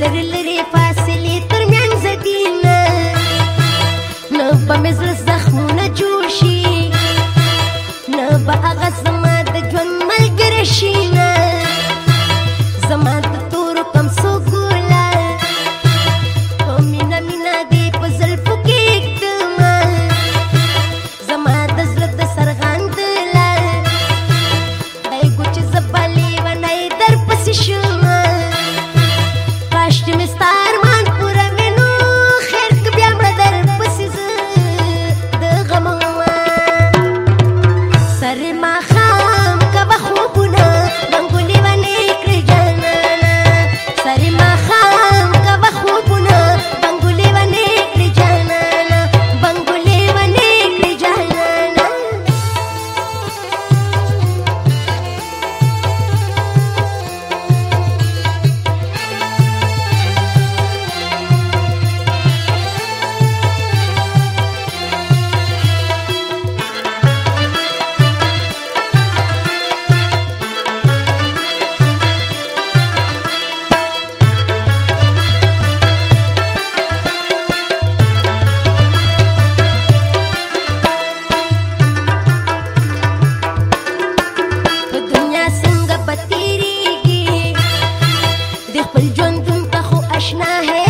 لري لري فاصله تر میانځ دینه نو په مزل خپل ژوندون ته خو آشنا هي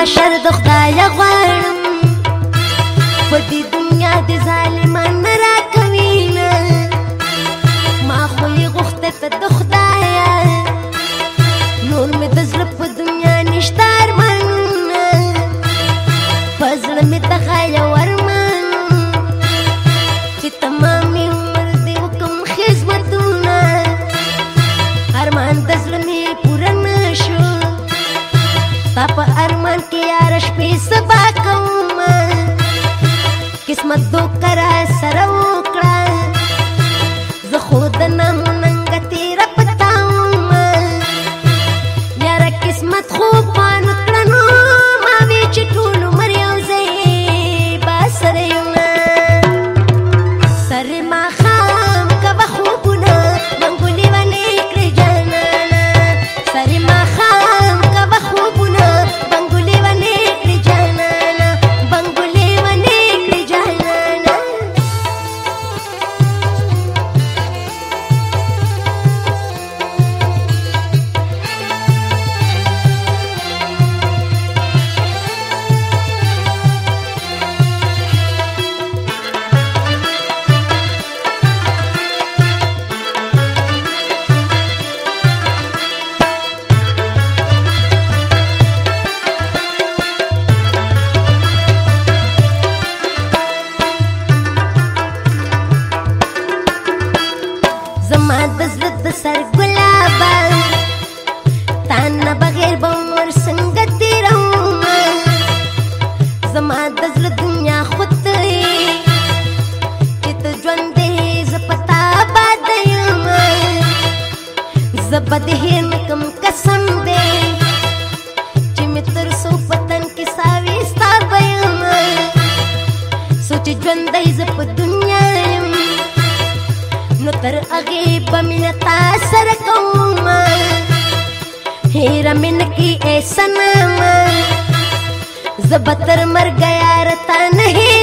محشر د خدای غواړم په دې دنیا د ظالمان نه راکوي نه ما خو یې غوښته ته د خدایه نور مې د زړه په دنیا نشته ارمان په زړه مې د خیال ورمان چې ته ما نعمت دو کرا سره وکړه زه خود نام अगे ಅಗೆ ಬಮಿನತಾ ಸರಕೌಮ हेरा मिन की ऐसा नाम जबतर मर गया रता नहीं